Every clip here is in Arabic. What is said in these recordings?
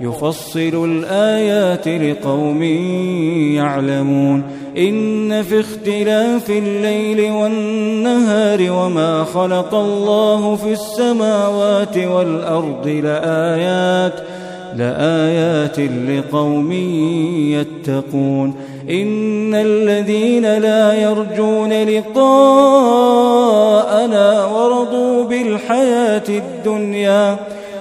يفصل الآيات لقوم يعلمون. إن في اختلاف الليل والنهار وما خلق الله في السماوات والأرض لآيات لآيات لقوم يتقون. إن الذين لا يرجون لقاءنا ورضوا بالحياة الدنيا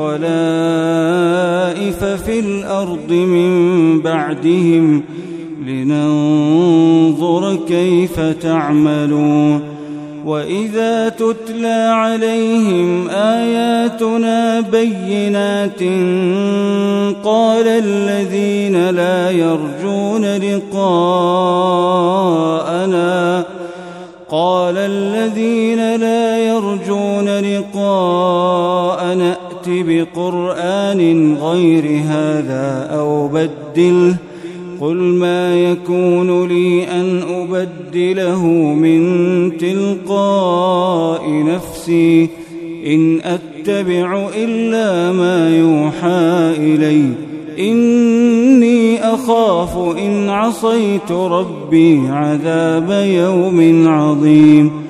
خلائف في الأرض من بعدهم لننظر كيف تعملون وإذا تتلى عليهم آياتنا بينات قال الذين لا يرجون لقاءنا قال الذين لا يرجون يرجون بقرآن غير هذا أو بدله قل ما يكون لي أن أبدله من تلقاء نفسي إن أتبع إلا ما يوحى إلي إني أخاف إن عصيت ربي عذاب يوم عظيم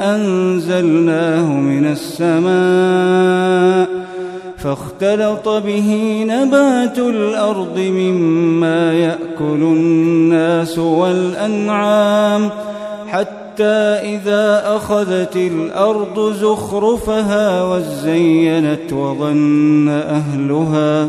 أنزلناه من السماء فاختلط به نبات الأرض مما يأكل الناس والأنعام حتى إذا أخذت الأرض زخرفها وزينت وظن أهلها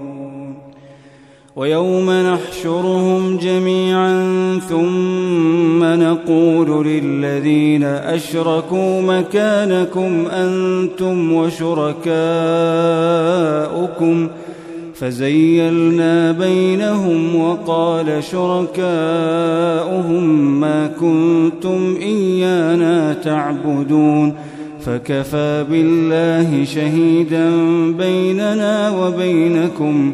ويوم نحشرهم جميعا ثم نقول للذين أشركوا مكانكم أنتم وشركاؤكم فزيلنا بينهم وقال شركاؤهم ما كنتم إيانا تعبدون فكفى بالله شهيدا بيننا وبينكم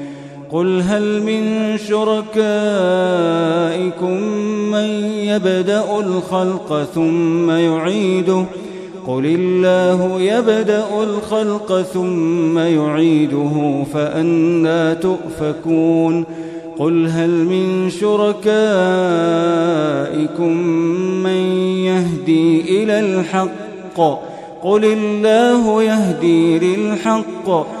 قل هل من شركائكم من يبدا الخلق ثم يعيده قل الله يبدا الخلق ثم يعيده فانى تؤفكون قل هل من شركائكم من يهدي إلى الحق قل الله يهدي للحق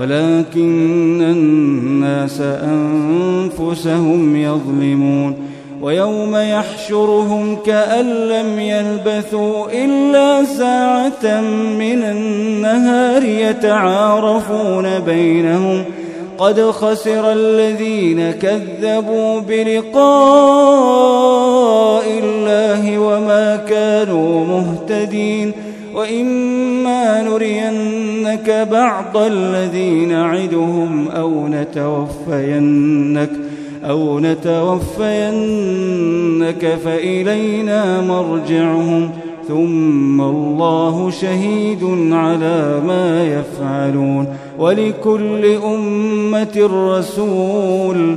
ولكن الناس أنفسهم يظلمون ويوم يحشرهم كأن لم يلبثوا إلا ساعة من النهار يتعارفون بينهم ۖ قد خسر الذين كذبوا بلقاء الله وما كانوا مهتدين وإما نرينك بعض الذين نعدهم أو نتوفينك أو نتوفينك فإلينا مرجعهم ۖ ثم الله شهيد على ما يفعلون ولكل أمة رسول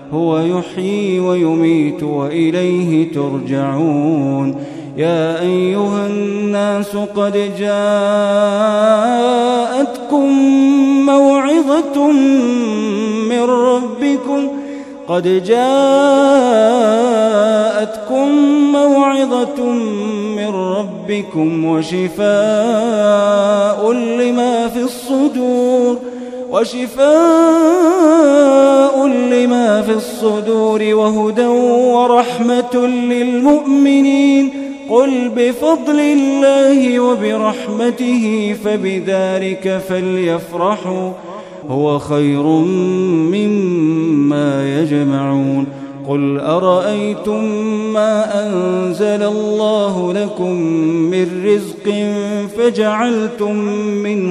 هو يحيي ويميت وإليه ترجعون. يا أيها الناس قد جاءتكم موعظة من ربكم. قد جاءتكم موعظة من ربكم وشفاء لما في الصدور وشفاء لما في الصدور وهدى ورحمة للمؤمنين. قل بفضل الله وبرحمته فبذلك فليفرحوا. هو خير مما يجمعون. قل أرأيتم ما أنزل الله لكم من رزق فجعلتم منه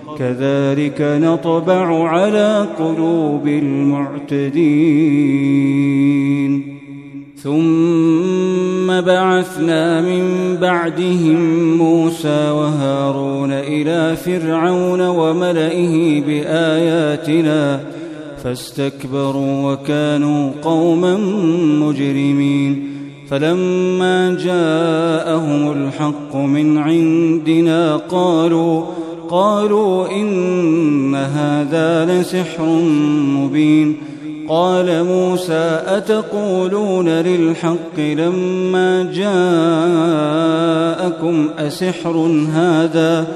كذلك نطبع على قلوب المعتدين. ثم بعثنا من بعدهم موسى وهارون إلى فرعون وملئه بآياتنا فاستكبروا وكانوا قوما مجرمين. فلما جاءهم الحق من عندنا قالوا قالوا إن هذا لسحر مبين قال موسى أتقولون للحق لما جاءكم أسحر هذا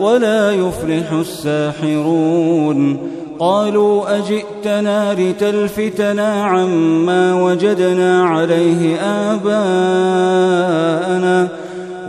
ولا يفلح الساحرون قالوا أجئتنا لتلفتنا عما وجدنا عليه آباءنا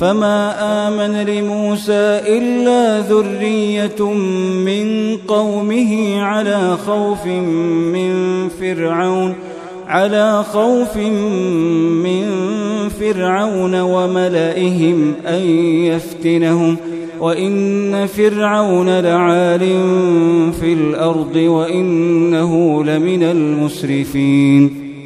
فما آمن لموسى إلا ذرية من قومه على خوف من فرعون على خوف من فرعون وملئهم أن يفتنهم. وإن فرعون لعال في الأرض وإنه لمن المسرفين.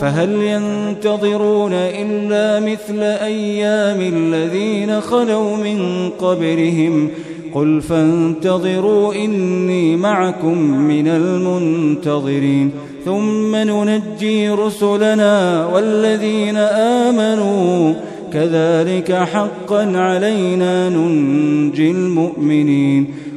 فهل ينتظرون إلا مثل أيام الذين خلوا من قبرهم قل فانتظروا إني معكم من المنتظرين. ثم ننجي رسلنا والذين آمنوا. كذلك حقا علينا ننجي المؤمنين.